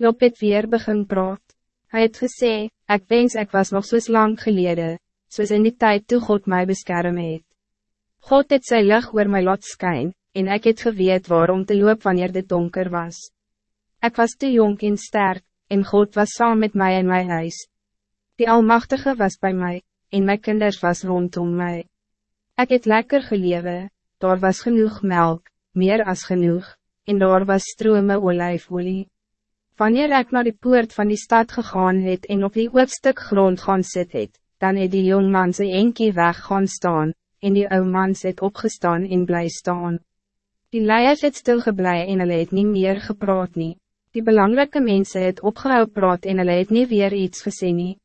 Job het weer begin praat. Hij het gesê, ek wens ek was nog soos lang gelede, soos in die tijd toe God mij beskerm het. God het sy lig oor my lot skyn, en ek het geweet waarom te loop wanneer dit donker was. Ik was te jong en sterk, en God was saam met mij in mijn huis. Die Almachtige was bij mij, en mijn kinders was rondom mij. Ik het lekker gelewe, daar was genoeg melk, meer als genoeg, en daar was strome olijfolie. Wanneer ik naar de poort van die stad gegaan het en op die stuk grond gaan sit het, dan het die jongman sy enkie weg gaan staan, en die ou man het opgestaan en bly staan. Die leiers het stilgeblij en hulle het nie meer gepraat nie. Die belangrijke mensen het opgehou praat en hulle het nie weer iets gesê nie.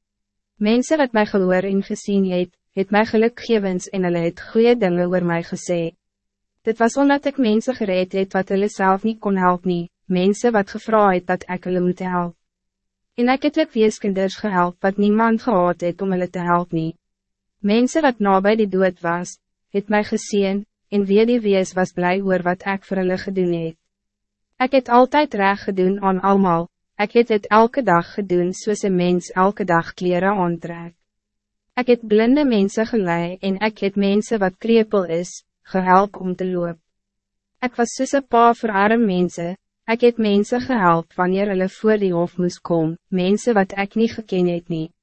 Mense wat mij gehoor en gezien het, het my gelukgevens en hulle het goeie dinge oor my gesê. Dit was omdat ik mensen gereed het wat hulle self nie kon help nie, mense wat gevra het dat ek hulle moet help. En ek het ook weeskinders gehelp wat niemand gehad het om hulle te help nie. Mense wat nabij die dood was, het mij gezien, en wie die wees was blij oor wat ik voor hulle gedoen het. Ik het altijd recht gedoen aan allemaal, ik het het elke dag gedoen soos een mens elke dag kleren aantrek. Ik het blinde mensen gelei en ik het mensen wat krepel is, gehelp om te loop. Ik was soos een pa voor arme mensen, ik het mensen gehelp wanneer hulle voor die hof moest komen, mensen wat ik niet geken het nie.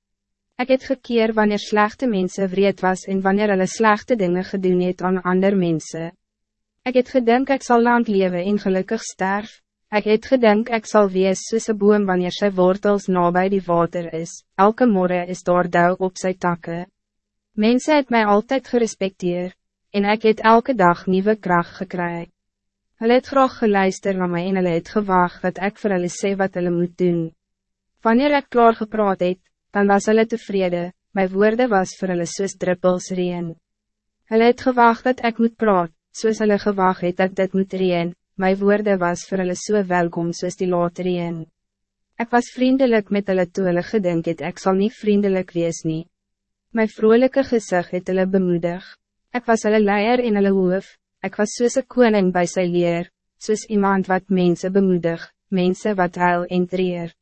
Ik het gekeer wanneer slechte mensen wreed was en wanneer hulle slechte dingen gedoen het aan ander mensen. Ik het gedink ik zal lang leven en gelukkig sterf. Ik het gedink ik zal wees soos een boom wanneer sy wortels nabij die water is. Elke morgen is daar dauw op zijn takken. Mensen het mij altijd gerespecteerd. En ik het elke dag nieuwe kracht gekry. Hulle het graag geluister na my en hulle het gewaag dat ik voor hulle sê wat hulle moet doen. Wanneer ik klaar gepraat het, dan was hulle tevreden. My woorde was voor hulle soos druppels reen. Hulle het gewaag dat ik moet praat soos hulle gewag het dat dit moet reen, my woorde was vir hulle so welkom soos die laat reen. Ek was vriendelijk met hulle toe hulle gedink het ek sal nie vriendelijk wees nie. My vrolijke gezicht het hulle bemoedig. Ik was hulle leier in hulle hoof, ek was soos een koning bij sy leer, soos iemand wat mensen bemoedig, mensen wat huil en treer.